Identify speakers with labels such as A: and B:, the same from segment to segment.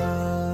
A: RJ Ramesh के साथ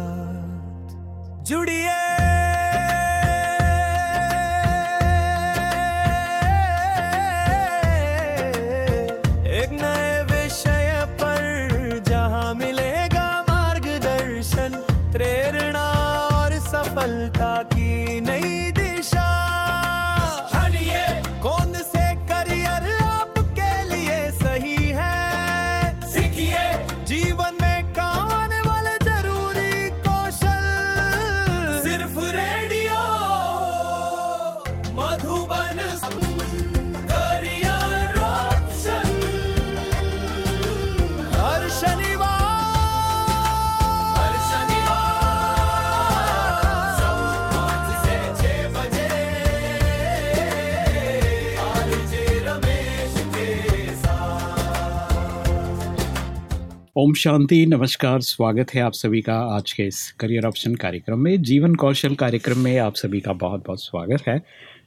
B: ओम शांति, नमस्कार, स्वागत है आप सभी का आज के इस करियर ऑप्शन कार्यक्रम में, जीवन कौशल कार्यक्रम में आप सभी का बहुत बहुत स्वागत है।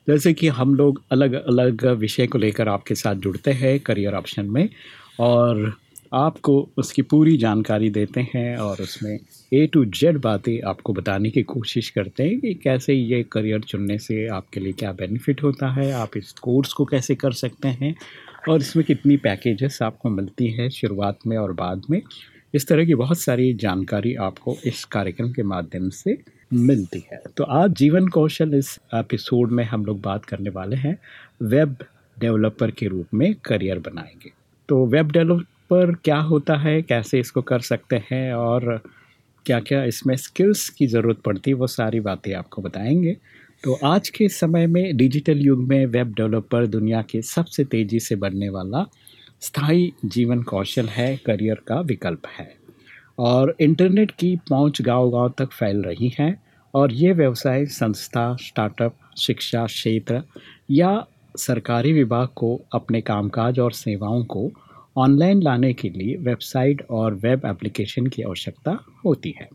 B: जैसे कि हम लोग अलग अलग विषय को लेकर आपके साथ जुड़ते हैं करियर ऑप्शन में और आपको उसकी पूरी जानकारी देते हैं और उसमें ए टू जेड बातें आपको बताने की कोशिश करते हैं कि कैसे ये करियर चुनने से आपके लिए क्या बेनिफिट होता है, आप इस कोर्स को कैसे कर सकते हैं और इसमें कितनी पैकेजेस आपको मिलती है शुरुआत में और बाद में? इस तरह की बहुत सारी जानकारी आपको इस कार्यक्रम के माध्यम से मिलती है। तो आज जीवन कौशल इस एपिसोड में हम लोग बात करने वाले हैं वेब डेवलपर के रूप में करियर बनाएँगे। तो वेब डेवलपर क्या होता है, कैसे इसको कर सकते हैं और क्या क्या इसमें स्किल्स की ज़रूरत पड़ती है, वो सारी बातें आपको बताएँगे। तो आज के समय में डिजिटल युग में वेब डेवलपर दुनिया के सबसे तेज़ी से बढ़ने वाला स्थायी जीवन कौशल है करियर का विकल्प है। और इंटरनेट की पहुँच गांव-गांव तक फैल रही है और ये व्यवसाय संस्था स्टार्टअप शिक्षा क्षेत्र या सरकारी विभाग को अपने कामकाज और सेवाओं को ऑनलाइन लाने के लिए वेबसाइट और वेब एप्लीकेशन की आवश्यकता होती है।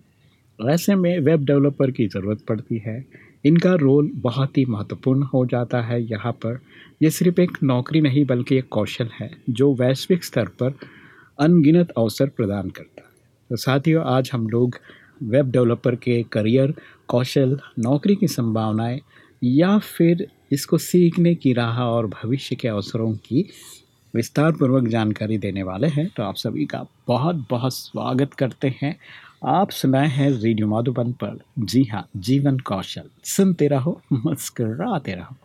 B: ऐसे में वेब डेवलपर की ज़रूरत पड़ती है इनका रोल बहुत ही महत्वपूर्ण हो जाता है यहाँ पर। ये सिर्फ़ एक नौकरी नहीं, बल्कि एक कौशल है, जो वैश्विक स्तर पर अनगिनत अवसर प्रदान करता है। तो साथियों, आज हम लोग वेब डेवलपर के करियर, कौशल, नौकरी की संभावनाएँ, या फिर इसको सीखने की राह और भविष्य के अवसरों की विस्तार पूर्वक जानकारी देने वाले हैं। तो आप सभी का बहुत बहुत स्वागत करते हैं। आप सुनाए हैं रेडियो माधुबन पर। जी हाँ जीवन कौशल। सुनते रहो मुस्कराते रहो।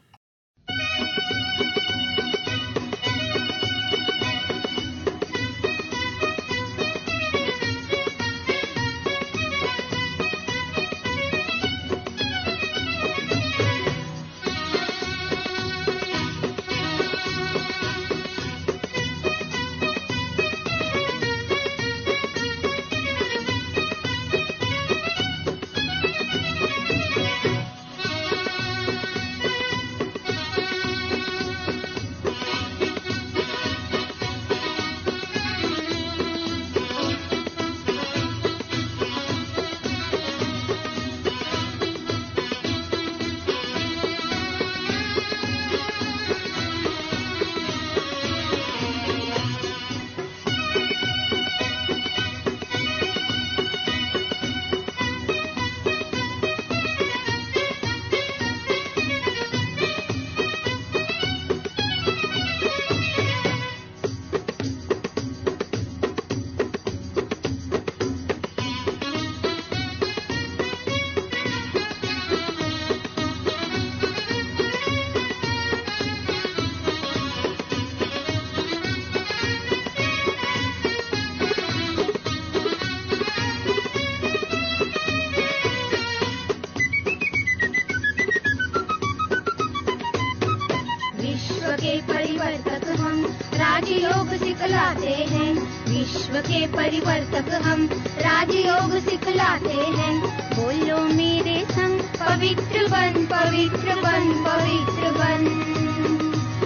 C: विश्व के परिवर्तक हम राजयोग सिखलाते हैं। विश्व के परिवर्तक हम राजयोग सिखलाते हैं। बोलो मेरे संग, पवित्र बन पवित्र बन पवित्र बन।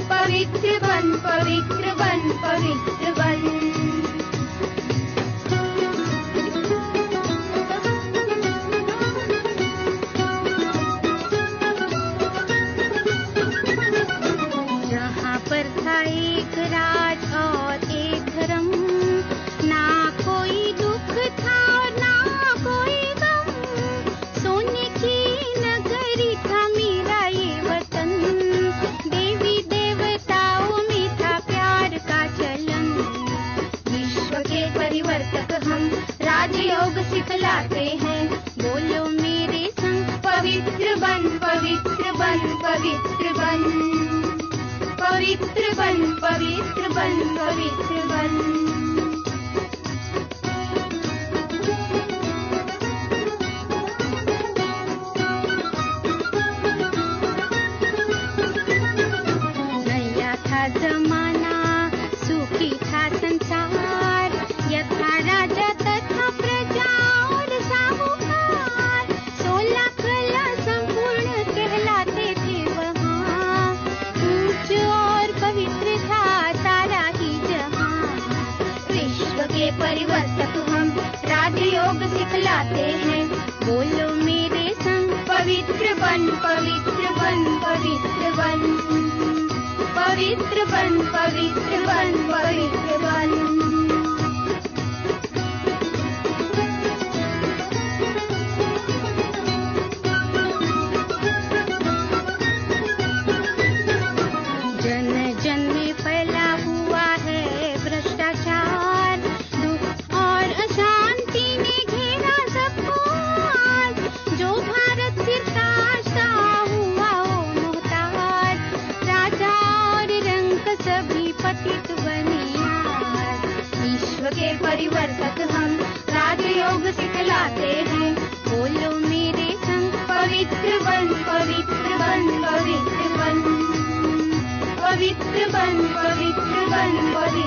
C: पवित्र बन पवित्र बन पवित्र बन। जहाँ पवित्र पवित्र बन पवित्र पवित्र बन पवित्र बन पवित्र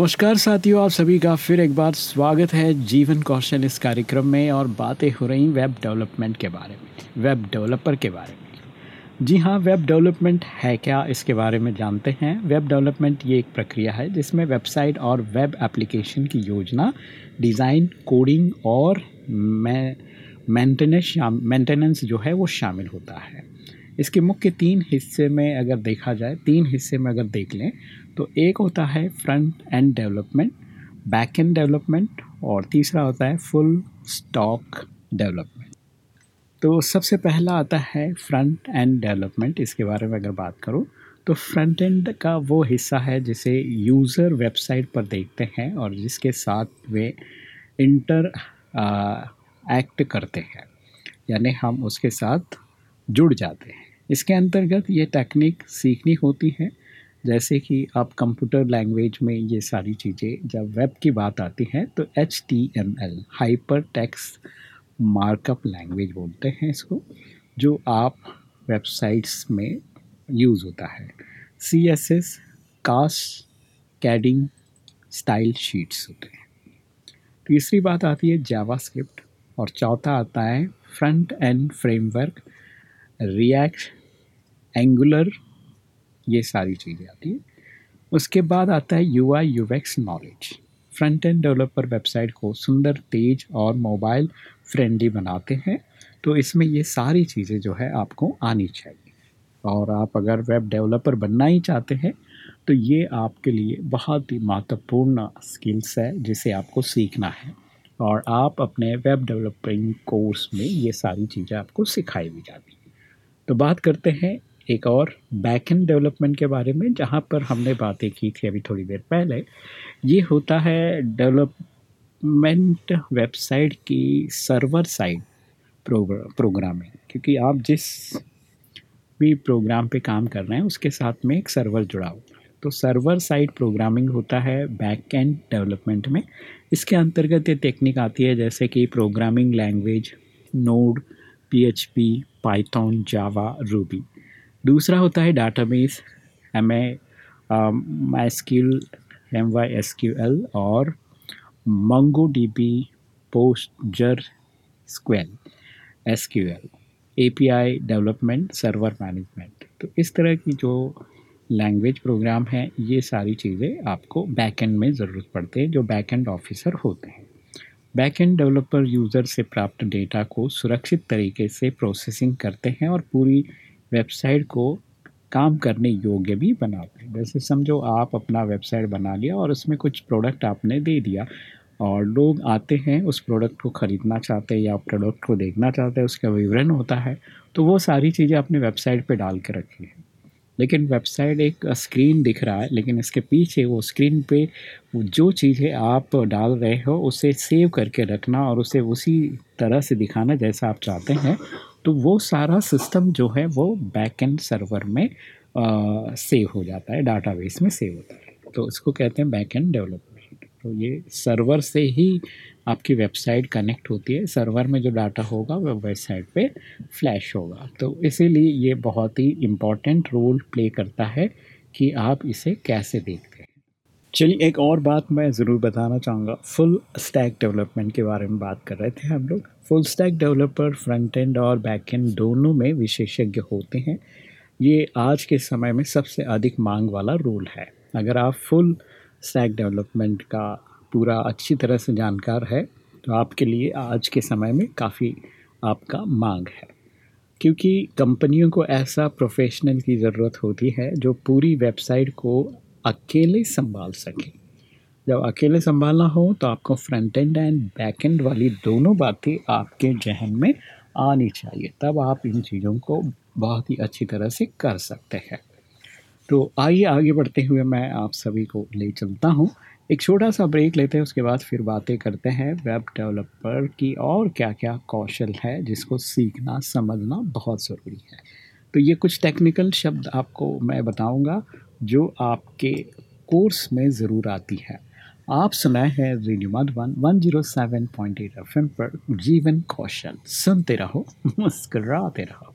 B: नमस्कार साथियों, आप सभी का फिर एक बार स्वागत है जीवन कौशल इस कार्यक्रम में और बातें हो रही वेब डेवलपमेंट के बारे में, वेब डेवलपर के बारे में। जी हाँ वेब डेवलपमेंट है क्या इसके बारे में जानते हैं। वेब डेवलपमेंट ये एक प्रक्रिया है जिसमें वेबसाइट और वेब एप्लीकेशन की योजना, डिज़ाइन, कोडिंग और मेंटेनेंस मेंटेनेंस जो है वो शामिल होता है। इसके मुख्य तीन हिस्से में अगर देखा जाए, तीन हिस्से में अगर देख लें तो एक होता है front end development back end development और तीसरा होता है फुल स्टॉक डेवलपमेंट तो सबसे पहला आता है फ्रंट एंड डेवलपमेंट इसके बारे में अगर बात करूँ तो फ्रंट एंड का वो हिस्सा है जिसे यूज़र वेबसाइट पर देखते हैं और जिसके साथ वे इंटर एक्ट करते हैं, यानी हम उसके साथ जुड़ जाते हैं। इसके अंतर्गत ये टेक्निक सीखनी होती है जैसे कि आप कंप्यूटर लैंग्वेज में ये सारी चीज़ें जब वेब की बात आती हैं तो H T M L hyper text markup language बोलते हैं इसको, जो आप वेबसाइट्स में यूज़ होता है। C S S cascading style sheets होते हैं। तीसरी बात आती है जावा स्क्रिप्ट और चौथा आता है front end framework React Angular ये सारी चीज़ें आती है। उसके बाद आता है U I U knowledge front end developer website को सुंदर, तेज और मोबाइल फ्रेंडली बनाते हैं। तो इसमें ये सारी चीज़ें जो है आपको आनी चाहिए। और आप अगर वेब डेवलपर बनना ही चाहते हैं तो ये आपके लिए बहुत ही महत्वपूर्ण स्किल्स है, जिसे आपको सीखना है। और आप अपने वेब डेवलपिंग कोर्स में ये सारी चीज़ें आपको सिखाई भी जाती हैं। तो बात करते हैं एक और बैक एंड डेवलपमेंट के बारे में, जहाँ पर हमने बातें की थी अभी थोड़ी देर पहले। ये होता है डेवलपमेंट वेबसाइट की सर्वर साइड प्रोग्रामिंग क्योंकि आप जिस भी प्रोग्राम पे काम कर रहे हैं, उसके साथ में एक सर्वर जुड़ा हुआ है। तो सर्वर साइड प्रोग्रामिंग होता है बैक एंड डेवलपमेंट में। इसके अंतर्गत ये टेक्निक आती है, जैसे कि programming language Node P H P Python Java Ruby दूसरा होता है database M A S Q M Y S Q L और Mongo D B PostgreSQL S Q L A P I development server management तो इस तरह की जो language program है, ये सारी चीज़ें आपको बैक एंड में ज़रूरत पड़ती है, जो बैक एंड ऑफिसर होते हैं। बैक एंड डेवलपर यूज़र से प्राप्त डेटा को सुरक्षित तरीके से प्रोसेसिंग करते हैं और पूरी वेबसाइट को काम करने योग्य भी बनाते हैं। जैसे समझो आप अपना वेबसाइट बना लिया और उसमें कुछ प्रोडक्ट आपने दे दिया और लोग आते हैं, उस प्रोडक्ट को ख़रीदना चाहते हैं या प्रोडक्ट को देखना चाहते हैं, उसका विवरण होता है तो वो सारी चीज़ें अपने वेबसाइट पे डाल के रखी है। लेकिन वेबसाइट एक स्क्रीन दिख रहा है, लेकिन इसके पीछे वो स्क्रीन पे जो चीज़ें आप डाल रहे हो, उसे सेव करके रखना और उसे उसी तरह से दिखाना जैसा आप चाहते हैं तो वो सारा सिस्टम जो है वो बैक एंड सर्वर में आ, सेव हो जाता है डाटाबेस में सेव होता है। तो इसको कहते हैं बैक एंड डेवलपमेंट तो ये सर्वर से ही आपकी वेबसाइट कनेक्ट होती है। सर्वर में जो डाटा होगा वो वेबसाइट पे फ्लैश होगा। तो इसीलिए ये बहुत ही इंपॉर्टेंट रोल प्ले करता है कि आप इसे कैसे देखते चलिए, एक और बात मैं ज़रूर बताना चाहूँगा। फुल स्टैक डेवलपमेंट के बारे में बात कर रहे थे हम लोग। Full stack developer front end और बैक एंड दोनों में विशेषज्ञ होते हैं। ये आज के समय में सबसे अधिक मांग वाला रोल है। अगर आप फुल स्टैक डेवलपमेंट का पूरा अच्छी तरह से जानकार है तो आपके लिए आज के समय में काफ़ी आपका मांग है। क्योंकि कंपनियों को ऐसा प्रोफेशनल की ज़रूरत होती है, जो पूरी वेबसाइट को अकेले संभाल सके। जब अकेले संभालना हो तो आपको front end and back end वाली दोनों बातें आपके जहन में आनी चाहिए। तब आप इन चीज़ों को बहुत ही अच्छी तरह से कर सकते हैं। तो आइए आगे बढ़ते हुए मैं आप सभी को ले चलता हूँ। एक छोटा सा ब्रेक लेते हैं, उसके बाद फिर बातें करते हैं। वेब डेवलपर की और क्या क्या कौशल है, जिसको सीखना, समझना बहुत ज़रूरी है। तो ये कुछ टेक्निकल शब्द आपको मैं बताऊँगा। जो आपके कोर्स में ज़रूर आती है। आप सुनाए हैं रेडियो मधुबन 107.8 एफएम पर जीवन कौशल। सुनते रहो, मुस्कराते रहो।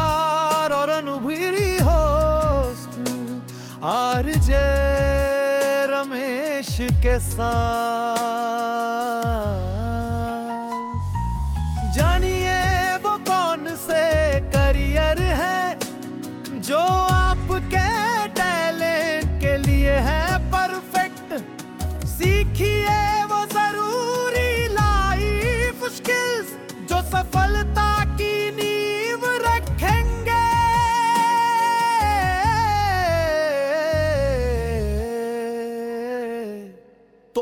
A: esqueça.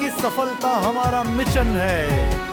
A: की सफलता हमारा मिशन है।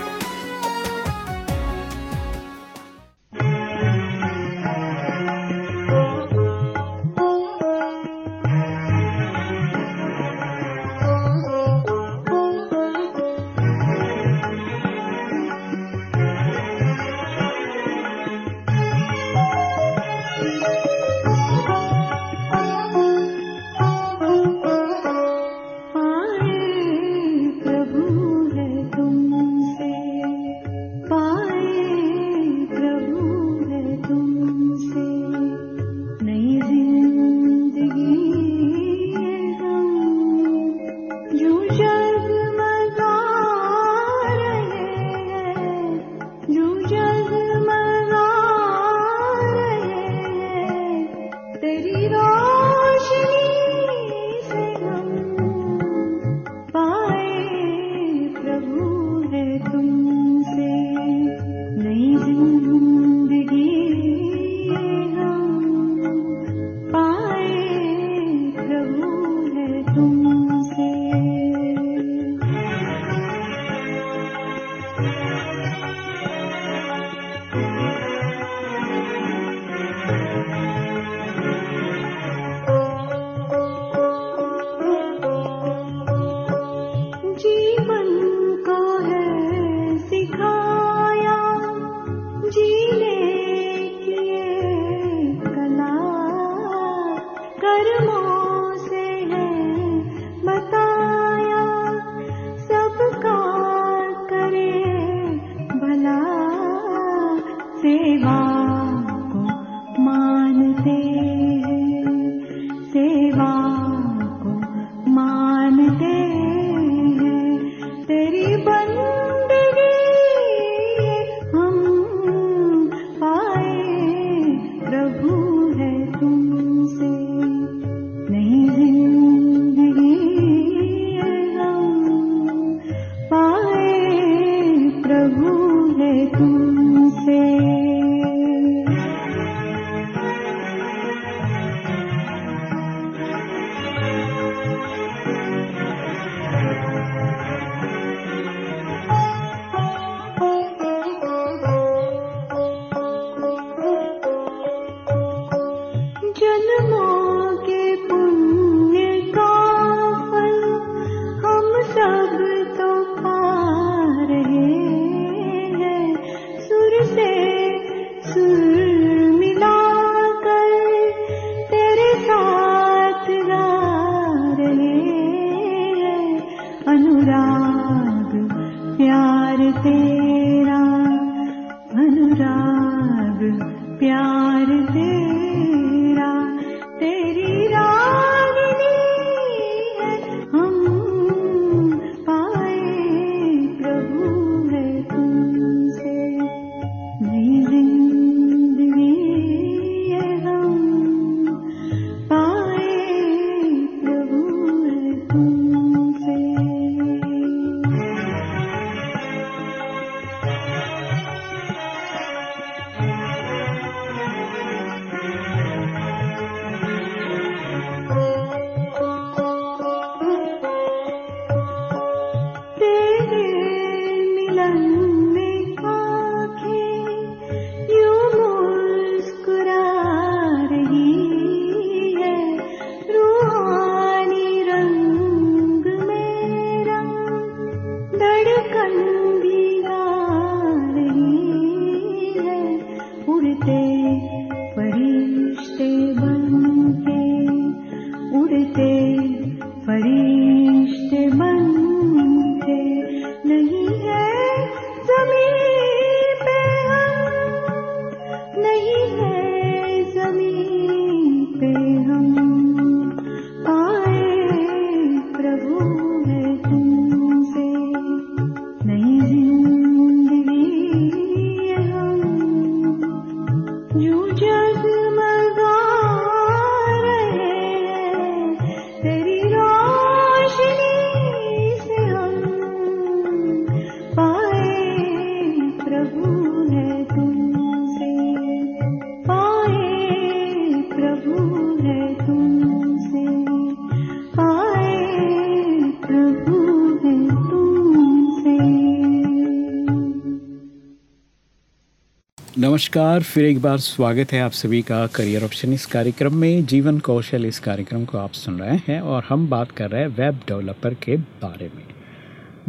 B: नमस्कार, फिर एक बार स्वागत है आप सभी का करियर ऑप्शन इस कार्यक्रम में। जीवन कौशल इस कार्यक्रम को आप सुन रहे हैं और हम बात कर रहे हैं वेब डेवलपर के बारे में।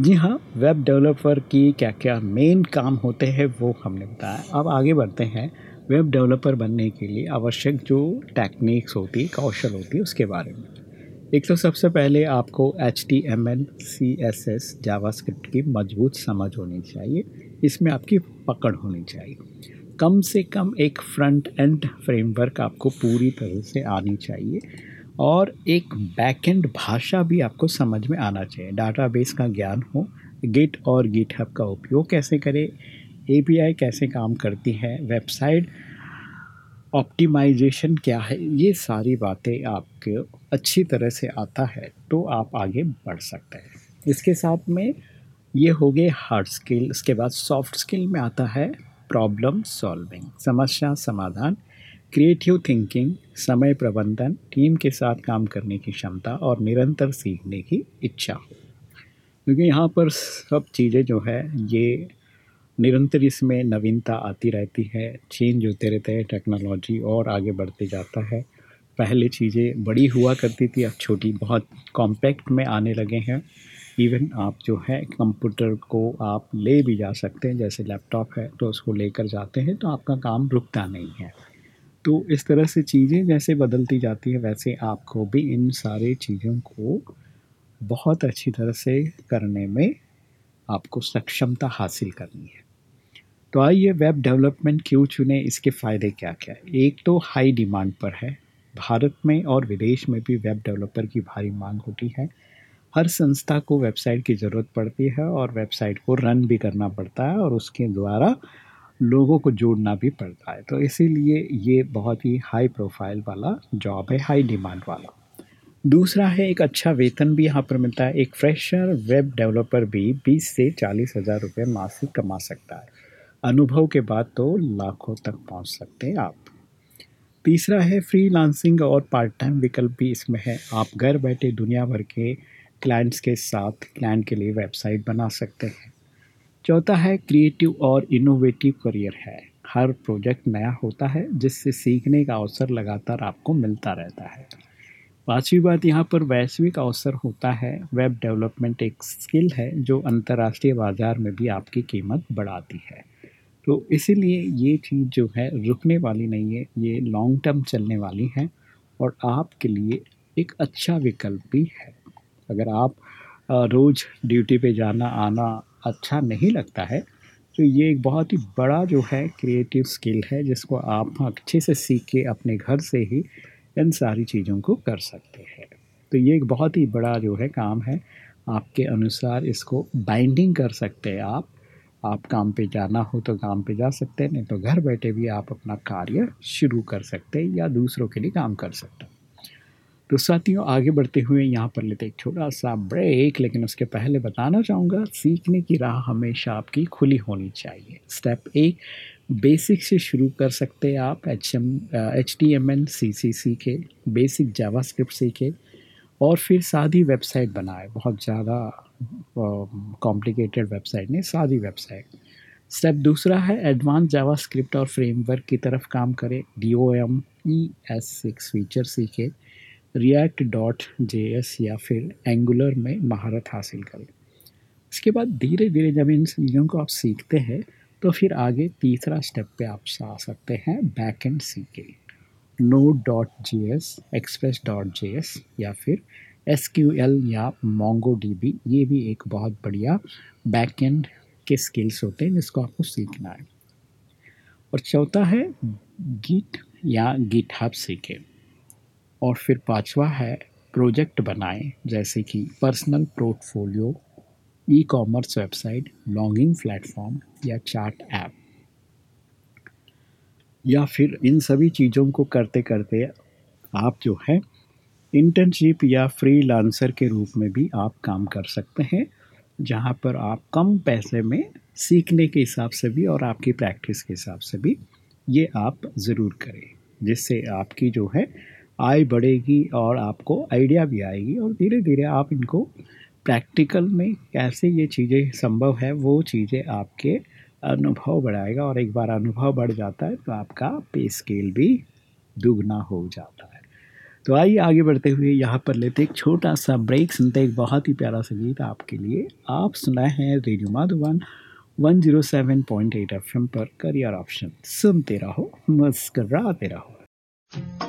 B: जी हाँ वेब डेवलपर की क्या क्या मेन काम होते हैं वो हमने बताया। अब आगे बढ़ते हैं। वेब डेवलपर बनने के लिए आवश्यक जो टेक्निक्स होती, कौशल होती, उसके बारे में। एक तो सबसे पहले आपको H T M L C S S Java की मज़बूत समझ होनी चाहिए। इसमें आपकी पकड़ होनी चाहिए। कम से कम एक फ्रंट एंड फ्रेमवर्क आपको पूरी तरह से आनी चाहिए और एक बैकएंड भाषा भी आपको समझ में आना चाहिए। डाटाबेस का ज्ञान हो गिट और गिट हब का उपयोग कैसे करें एपीआई कैसे काम करती है वेबसाइट ऑप्टिमाइजेशन क्या है, ये सारी बातें आपके अच्छी तरह से आता है तो आप आगे बढ़ सकते हैं। इसके साथ में ये हो गए हार्ड स्किल उसके बाद सॉफ्ट स्किल में आता है। प्रॉब्लम सॉल्विंग समस्या समाधान क्रिएटिव थिंकिंग समय प्रबंधन टीम के साथ काम करने की क्षमता और निरंतर सीखने की इच्छा। क्योंकि यहाँ पर सब चीज़ें जो है, ये निरंतर इसमें नवीनता आती रहती है चेंज होते रहते हैं टेक्नोलॉजी और आगे बढ़ते जाता है। पहले चीज़ें बड़ी हुआ करती थी, अब छोटी, बहुत कॉम्पैक्ट में आने लगे हैं। इवन आप जो है कंप्यूटर को आप ले भी जा सकते हैं, जैसे लैपटॉप है तो उसको लेकर जाते हैं तो आपका काम रुकता नहीं है। तो इस तरह से चीज़ें जैसे बदलती जाती है, वैसे आपको भी इन सारे चीज़ों को बहुत अच्छी तरह से करने में आपको सक्षमता हासिल करनी है। तो आइए वेब डेवलपमेंट क्यों चुने, इसके फ़ायदे क्या क्या है? एक तो हाई डिमांड पर है। भारत में और विदेश में भी वेब डेवलपर की भारी मांग होती है। हर संस्था को वेबसाइट की ज़रूरत पड़ती है और वेबसाइट को रन भी करना पड़ता है और उसके द्वारा लोगों को जोड़ना भी पड़ता है। तो इसीलिए ये बहुत ही हाई प्रोफ़ाइल वाला जॉब है हाई डिमांड वाला। दूसरा है, एक अच्छा वेतन भी यहाँ पर मिलता है। एक फ्रेशर वेब डेवलपर भी 20 से चालीस हज़ार रुपये मासिक कमा सकता है। अनुभव के बाद तो लाखों तक पहुँच सकते हैं आप। तीसरा है फ्रीलांसिंग और पार्ट टाइम विकल्प भी इसमें है। आप घर बैठे दुनिया भर के क्लाइंट्स के साथ क्लाइंट के लिए वेबसाइट बना सकते हैं। चौथा है क्रिएटिव और इनोवेटिव करियर है। हर प्रोजेक्ट नया होता है, जिससे सीखने का अवसर लगातार आपको मिलता रहता है। पांचवी बात यहाँ पर वैश्विक अवसर होता है। वेब डेवलपमेंट एक स्किल है, जो अंतर्राष्ट्रीय बाज़ार में भी आपकी कीमत बढ़ाती है। तो इसीलिए ये चीज़ जो है, रुकने वाली नहीं है, ये लॉन्ग टर्म चलने वाली है और आपके लिए एक अच्छा विकल्प भी है। अगर आप रोज़ ड्यूटी पे जाना, आना अच्छा नहीं लगता है तो ये एक बहुत ही बड़ा जो है क्रिएटिव स्किल है, जिसको आप अच्छे से सीख के अपने घर से ही इन सारी चीज़ों को कर सकते हैं। तो ये एक बहुत ही बड़ा जो है काम है। आपके अनुसार इसको बाइंडिंग कर सकते हैं आप। आप काम पे जाना हो तो काम पे जा सकते हैं, नहीं तो घर बैठे भी आप अपना कार्य शुरू कर सकते हैं या दूसरों के लिए काम कर सकते हैं। तो साथियों, आगे बढ़ते हुए यहाँ पर लेते एक छोटा सा ब्रेक लेकिन उसके पहले बताना चाहूँगा, सीखने की राह हमेशा आपकी खुली होनी चाहिए। स्टेप एक बेसिक से शुरू कर सकते हैं आप H M H T M N C C सीखे बेसिक जावा स्क्रिप्ट सीखे, और फिर सादी वेबसाइट बनाए। बहुत ज़्यादा कॉम्प्लिकेटेड वेबसाइट नहीं, सादी वेबसाइट स्टेप दूसरा है एडवांस जावा स्क्रिप्ट और फ्रेमवर्क की तरफ़ काम करें। D O M E S six feature सीखे। रिएक्ट डॉट जे एस या फिर एंगुलर में महारत हासिल करें। इसके बाद धीरे धीरे जब इन चीज़ों को आप सीखते हैं तो फिर आगे तीसरा स्टेप पे आप आ सकते हैं बैक एंड सी के node dot J S express dot J S या फिर एस क्यू एल या मोंगो डी बी ये भी एक बहुत बढ़िया बैक एंड के स्किल्स होते हैं जिसको आपको सीखना है। और चौथा है गिट या गिट हब सीखें और फिर पांचवा है प्रोजेक्ट बनाएँ, जैसे कि personal portfolio e commerce website, logging platform या चार्ट ऐप। या फिर इन सभी चीज़ों को करते करते आप जो है इंटर्नशिप या फ्री के रूप में भी आप काम कर सकते हैं, जहाँ पर आप कम पैसे में सीखने के हिसाब से भी और आपकी प्रैक्टिस के हिसाब से भी ये आप ज़रूर करें, जिससे आपकी जो है आय बढ़ेगी और आपको आइडिया भी आएगी और धीरे धीरे आप इनको प्रैक्टिकल में कैसे ये चीज़ें संभव है, वो चीज़ें आपके
C: अनुभव बढ़ाएगा और एक बार अनुभव बढ़ जाता है तो आपका पे स्केल भी दुगना हो जाता है। तो आइए आगे बढ़ते हुए यहाँ पर लेते एक छोटा सा ब्रेक, सुनते एक बहुत ही प्यारा सा गीत आपके लिए। आप सुनाए हैं रेडियो माधुवन 107.8 एफएम पर करियर ऑप्शन। सुनते रहो, मुस्कराते रहो।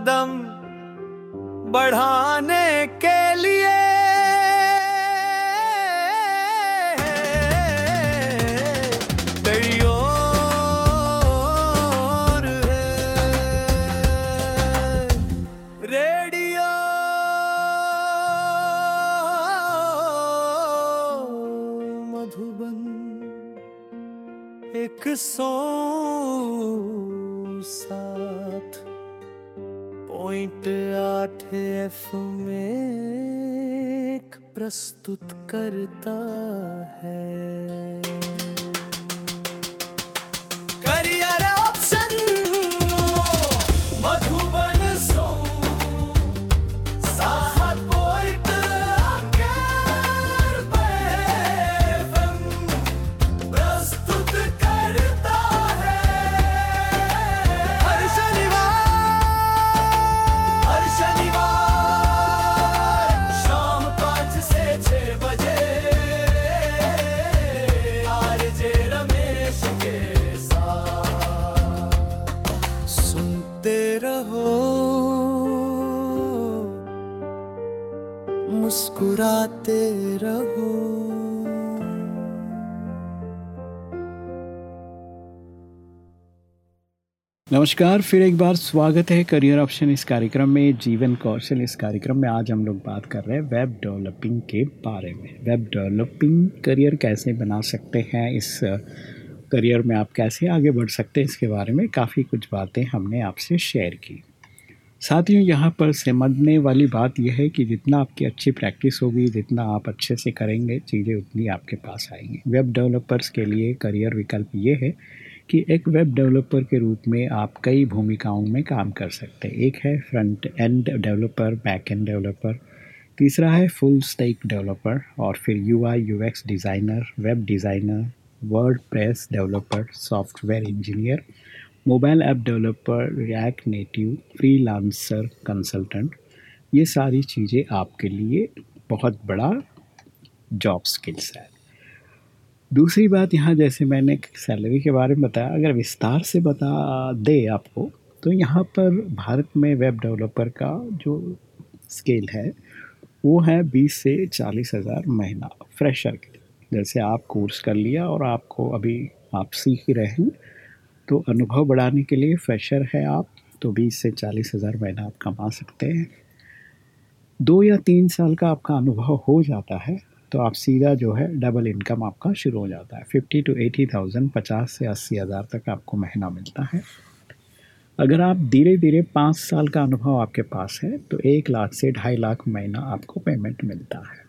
A: பாதம் प्रस्तुत करता है।
B: नमस्कार, फिर एक बार स्वागत है करियर ऑप्शन इस कार्यक्रम में, जीवन कौशल इस कार्यक्रम में। आज हम लोग बात कर रहे हैं वेब डेवलपिंग के बारे में। वेब डेवलपिंग करियर कैसे बना सकते हैं, इस करियर में आप कैसे आगे बढ़ सकते हैं, इसके बारे में काफ़ी कुछ बातें हमने आपसे शेयर की। साथियों, यहाँ पर समझने वाली बात यह है कि जितना आपकी अच्छी प्रैक्टिस होगी, जितना आप अच्छे से करेंगे, चीज़ें उतनी आपके पास आएँगी। वेब डेवलपर्स के लिए करियर विकल्प ये है कि एक वेब डेवलपर के रूप में आप कई भूमिकाओं में काम कर सकते हैं। एक है front end developer back end developer तीसरा है फुल स्टेक डेवलपर और फिर U I U X designer web designer WordPress developer software engineer mobile app developer React Native freelancer consultant ये सारी चीज़ें आपके लिए बहुत बड़ा जॉब स्किल्स है। दूसरी बात यहाँ, जैसे मैंने सैलरी के बारे में बताया, अगर विस्तार से बता दे आपको तो यहाँ पर भारत में वेब डेवलपर का जो स्केल है, वो है बीस से चालीस हज़ार महीना फ्रेशर के लिए। जैसे आप कोर्स कर लिया और आपको अभी आप सीख रहे हैं तो अनुभव बढ़ाने के लिए फ्रेशर है आप तो बीस से चालीस हज़ार महीना आप कमा सकते हैं। दो या तीन साल का आपका अनुभव हो जाता है तो आप सीधा जो है डबल इनकम आपका शुरू हो जाता है। फिफ्टी टू एटी थाउज़ेंड पचास से अस्सी हज़ार तक आपको महीना मिलता है। अगर आप धीरे धीरे पाँच साल का अनुभव आपके पास है तो एक लाख से ढाई लाख महीना आपको पेमेंट मिलता है।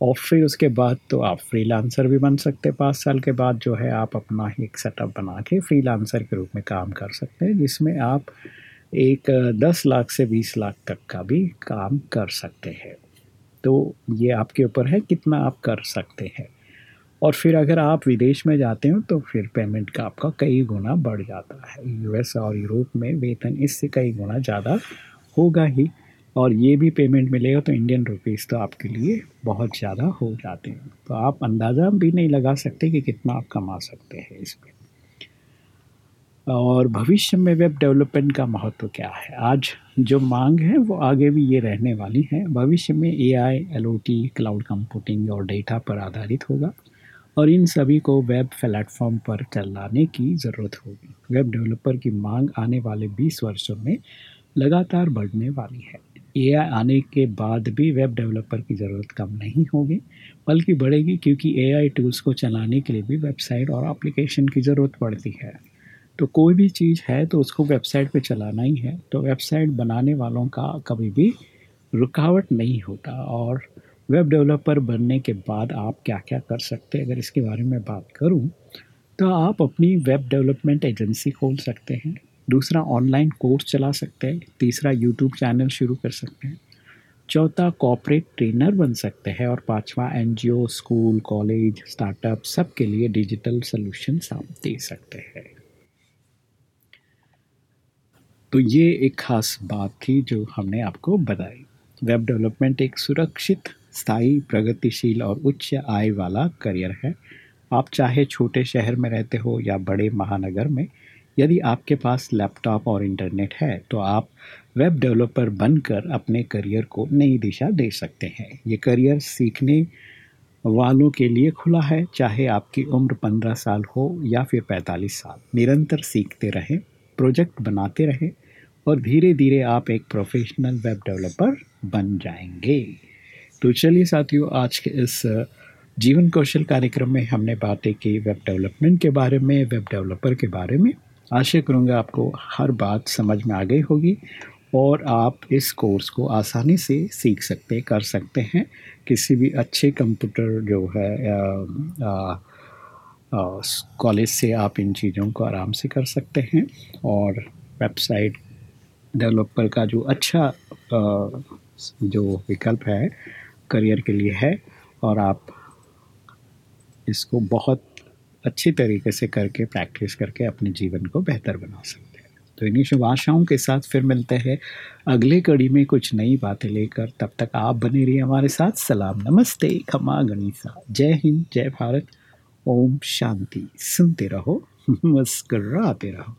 B: और फिर उसके बाद तो आप फ्रीलांसर भी बन सकते हैं। पाँच साल के बाद जो है आप अपना ही एक सेटअप बना के फ्रीलांसर के रूप में काम कर सकते हैं, जिसमें आप एक दस लाख से बीस लाख तक का भी काम कर सकते हैं। तो ये आपके ऊपर है, कितना आप कर सकते हैं। और फिर अगर आप विदेश में जाते हो तो फिर पेमेंट का आपका कई गुना बढ़ जाता है। यूएस और यूरोप में वेतन इससे कई गुना ज़्यादा होगा ही। और ये भी पेमेंट मिलेगा तो इंडियन रुपीज़ तो आपके लिए बहुत ज़्यादा हो जाते हैं। तो आप अंदाज़ा भी नहीं लगा सकते कि कितना आप कमा सकते हैं इसमें और भविष्य में वेब डेवलपमेंट का महत्व क्या है? आज जो मांग है, वो आगे भी ये रहने वाली है। भविष्य में A I L O T cloud computing और डेटा पर आधारित होगा और इन सभी को वेब प्लेटफॉर्म पर चलाने की ज़रूरत होगी। वेब डेवलपर की मांग आने वाले 20 वर्षों में लगातार बढ़ने वाली है। एआई आने के बाद भी वेब डेवलपर की ज़रूरत कम नहीं होगी, बल्कि बढ़ेगी क्योंकि एआई टूल्स को चलाने के लिए भी वेबसाइट और एप्लीकेशन की ज़रूरत पड़ती है। तो कोई भी चीज़ है तो उसको वेबसाइट पे चलाना ही है। तो वेबसाइट बनाने वालों का कभी भी रुकावट नहीं होता और वेब डेवलपर बनने के बाद आप क्या क्या कर सकते हैं? अगर इसके बारे में बात करूँ तो आप अपनी वेब डेवलपमेंट एजेंसी खोल सकते हैं, दूसरा ऑनलाइन कोर्स चला सकते हैं, तीसरा यूट्यूब चैनल शुरू कर सकते हैं, चौथा कॉपरेट ट्रेनर बन सकते हैं और पांचवा एनजीओ, स्कूल, कॉलेज, स्टार्टअप सब के लिए डिजिटल सॉल्यूशंस आप दे सकते हैं। तो ये एक खास बात थी जो हमने आपको बताई। वेब डेवलपमेंट एक सुरक्षित, स्थायी, प्रगतिशील और उच्च आय वाला करियर है। आप चाहे छोटे शहर में रहते हो या बड़े महानगर में,
D: यदि आपके पास लैपटॉप और इंटरनेट है तो आप वेब डेवलपर बनकर अपने करियर को नई दिशा दे सकते हैं। ये करियर सीखने वालों के लिए खुला है, चाहे आपकी उम्र पंद्रह साल हो या फिर पैंतालीस साल। निरंतर सीखते रहें प्रोजेक्ट बनाते रहें और धीरे धीरे आप एक प्रोफेशनल वेब डेवलपर बन जाएँगे। तो चलिए साथियों, आज के इस जीवन कौशल कार्यक्रम में हमने बातें की वेब डेवलपमेंट के बारे में वेब डेवलपर के बारे में। आशा करूँगा आपको हर बात समझ में आ गई होगी और आप इस कोर्स को आसानी से सीख सकते, कर सकते हैं। किसी भी अच्छे कंप्यूटर जो है कॉलेज से आप इन चीज़ों को आराम से कर सकते हैं और वेबसाइट डेवलपर का जो अच्छा जो विकल्प है, करियर के लिए है, और आप इसको बहुत अच्छी तरीके से करके, प्रैक्टिस करके अपने जीवन को बेहतर बना सकते हैं। तो इन्हीं शुभ आशाओं के साथ फिर मिलते हैं। अगले कड़ी में कुछ नई बातें लेकर, तब तक आप बने रहिए हमारे साथ। सलाम, नमस्ते, खमा गणिसा जय हिंद, जय भारत। ओम शांति। सुनते रहो, मुस्कराते रहो।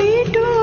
D: जीवन